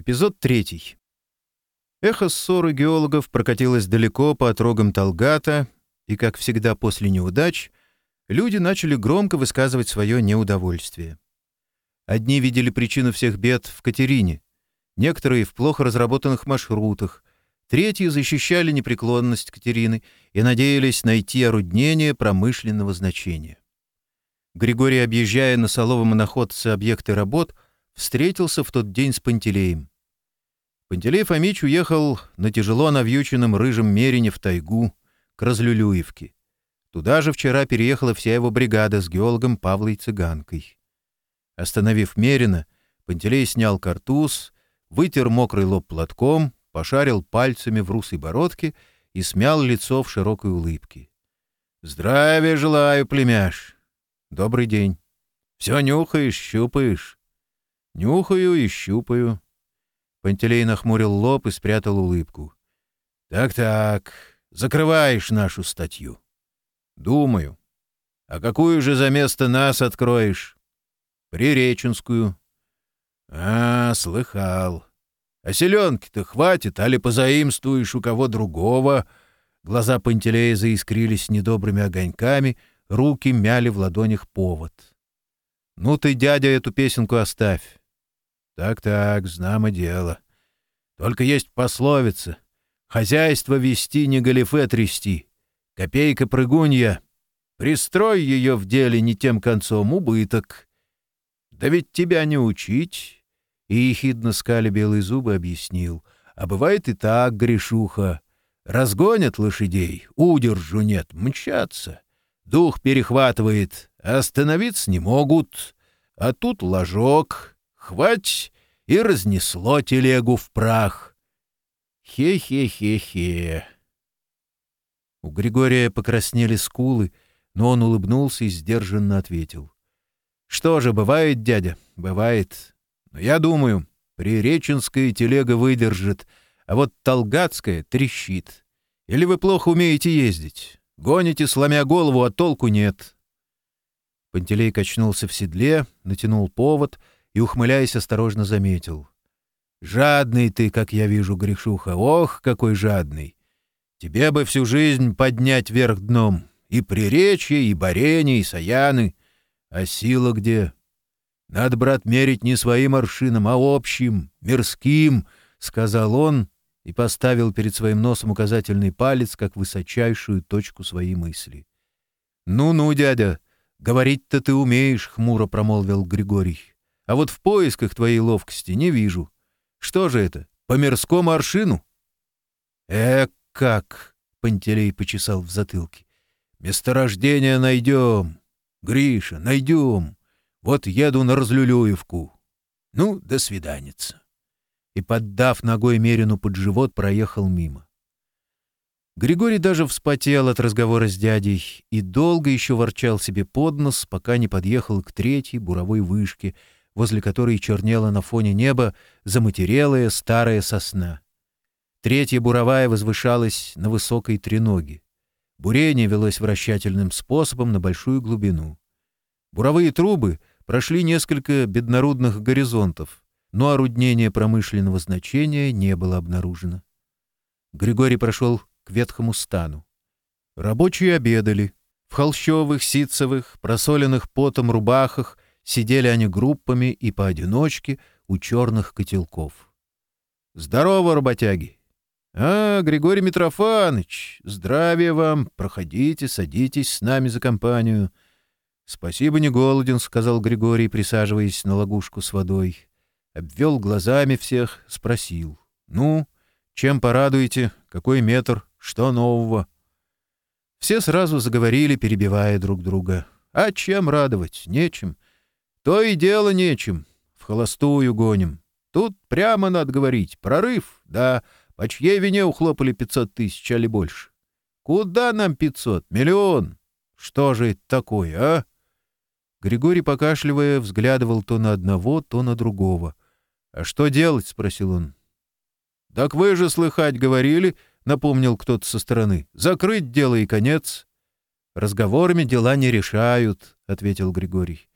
Эпизод третий. Эхо ссоры геологов прокатилось далеко по отрогам Талгата, и, как всегда после неудач, люди начали громко высказывать свое неудовольствие. Одни видели причину всех бед в Катерине, некоторые — в плохо разработанных маршрутах, третьи защищали непреклонность Катерины и надеялись найти оруднение промышленного значения. Григорий, объезжая на соловом находца объекты работ, встретился в тот день с Пантелеем. Пантелей Фомич уехал на тяжело навьюченном рыжем мерине в тайгу, к Разлюлюевке. Туда же вчера переехала вся его бригада с геологом Павлой Цыганкой. Остановив Мерина, Пантелей снял картуз, вытер мокрый лоб платком, пошарил пальцами в русой бородке и смял лицо в широкой улыбке. — Здравия желаю, племяш! — Добрый день. — Все нюхаешь, щупаешь. — Нюхаю и щупаю. Пантелей нахмурил лоб и спрятал улыбку. «Так-так, закрываешь нашу статью». «Думаю. А какую же за место нас откроешь?» «Приреченскую». «А, слыхал. А селенки-то хватит, али позаимствуешь у кого другого?» Глаза Пантелея заискрились недобрыми огоньками, руки мяли в ладонях повод. «Ну ты, дядя, эту песенку оставь. Так, так, знамо дело. Только есть пословица. Хозяйство вести, не галифе трясти. Копейка прыгунья. Пристрой ее в деле не тем концом убыток. Да ведь тебя не учить. И ехидно скали белые зубы объяснил. А бывает и так, грешуха. Разгонят лошадей, удержу нет, мчатся. Дух перехватывает, а остановиться не могут. А тут ложок хвать и разнесло телегу в прах. Хе-хе-хе-хе. У Григория покраснели скулы, но он улыбнулся и сдержанно ответил. «Что же, бывает, дядя, бывает. Но я думаю, приреченская телега выдержит, а вот толгатская трещит. Или вы плохо умеете ездить? Гоните, сломя голову, а толку нет». Пантелей качнулся в седле, натянул повод — и, ухмыляясь, осторожно заметил. «Жадный ты, как я вижу, Гришуха, ох, какой жадный! Тебе бы всю жизнь поднять вверх дном и приречье, и барени, и саяны. А сила где? Надо, брат, мерить не своим аршином, а общим, мирским», — сказал он и поставил перед своим носом указательный палец как высочайшую точку своей мысли. «Ну-ну, дядя, говорить-то ты умеешь», — хмуро промолвил Григорий. А вот в поисках твоей ловкости не вижу. Что же это, по мирскому аршину? Э, как! Пантелей почесал в затылке. Месторождение найдем. Гриша, найдем. Вот еду на Разлюлюевку. Ну, до свиданица. И, поддав ногой Мерину под живот, проехал мимо. Григорий даже вспотел от разговора с дядей и долго еще ворчал себе под нос, пока не подъехал к третьей буровой вышке — возле которой чернела на фоне неба заматерелая старая сосна. Третья буровая возвышалась на высокой треноге. Бурение велось вращательным способом на большую глубину. Буровые трубы прошли несколько беднорудных горизонтов, но оруднение промышленного значения не было обнаружено. Григорий прошел к ветхому стану. Рабочие обедали. В холщовых, ситцевых, просоленных потом рубахах сидели они группами и поодиночке у черных котелков. «Здорово, работяги!» «А, Григорий Митрофанович, здравия вам! Проходите, садитесь с нами за компанию!» «Спасибо, не голоден», — сказал Григорий, присаживаясь на лягушку с водой. Обвел глазами всех, спросил. «Ну, чем порадуете? Какой метр? Что нового?» Все сразу заговорили, перебивая друг друга. «А чем радовать? Нечем. То и дело нечем. В холостую гоним. Тут прямо надо говорить. Прорыв, да. По чьей вине ухлопали 500 тысяч, али больше? Куда нам 500? Миллион! Что же это такое, а? Григорий, покашливая, взглядывал то на одного, то на другого. «А что делать?» — спросил он. «Так вы же слыхать говорили», — напомнил кто-то со стороны. «Закрыть дело и конец». «Разговорами дела не решают», — ответил Григорий.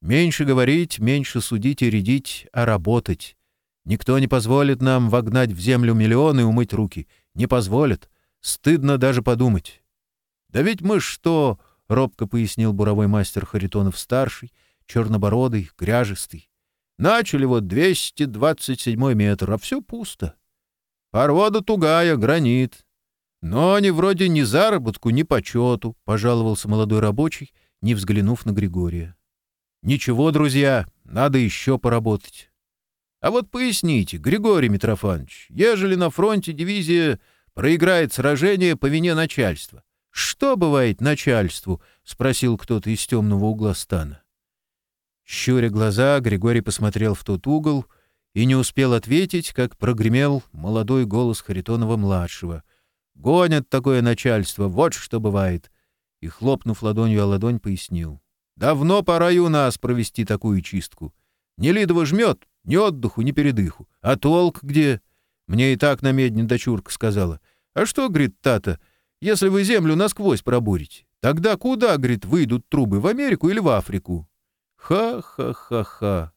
Меньше говорить, меньше судить и рядить, а работать. Никто не позволит нам вогнать в землю миллионы и умыть руки. Не позволит. Стыдно даже подумать. «Да ведь мы что...» — робко пояснил буровой мастер Харитонов-старший, чернобородый, кряжистый. «Начали вот 227 метр, а все пусто. Порода тугая, гранит. Но они вроде ни заработку, ни почету», — пожаловался молодой рабочий, не взглянув на Григория. Ничего, друзья, надо еще поработать. А вот поясните, Григорий Митрофанович, ежели на фронте дивизия проиграет сражение по вине начальства, что бывает начальству? — спросил кто-то из темного угла стана. Щуря глаза, Григорий посмотрел в тот угол и не успел ответить, как прогремел молодой голос Харитонова-младшего. «Гонят такое начальство, вот что бывает!» И, хлопнув ладонью о ладонь, пояснил. — Давно пора и у нас провести такую чистку. Нелидово жмет, ни отдыху, ни передыху. А толк где? Мне и так на медне дочурка сказала. А что, говорит тата, если вы землю насквозь пробурите? Тогда куда, говорит, выйдут трубы, в Америку или в Африку? Ха-ха-ха-ха.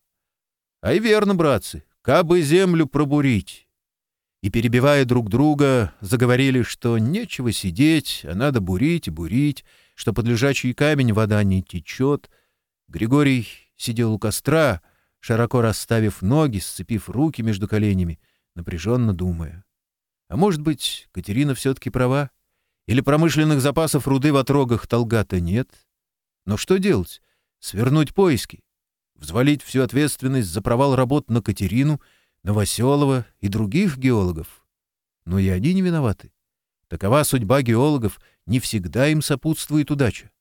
А и верно, братцы, кабы землю пробурить. И, перебивая друг друга, заговорили, что нечего сидеть, а надо бурить и бурить, что под лежачий камень вода не течет. Григорий сидел у костра, широко расставив ноги, сцепив руки между коленями, напряженно думая. А может быть, Катерина все-таки права? Или промышленных запасов руды в отрогах Толгата нет? Но что делать? Свернуть поиски? Взвалить всю ответственность за провал работ на Катерину, Новоселова и других геологов? Но и они не виноваты. Такова судьба геологов не всегда им сопутствует удача.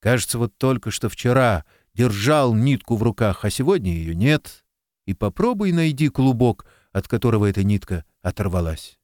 Кажется, вот только что вчера держал нитку в руках, а сегодня ее нет. И попробуй найди клубок, от которого эта нитка оторвалась.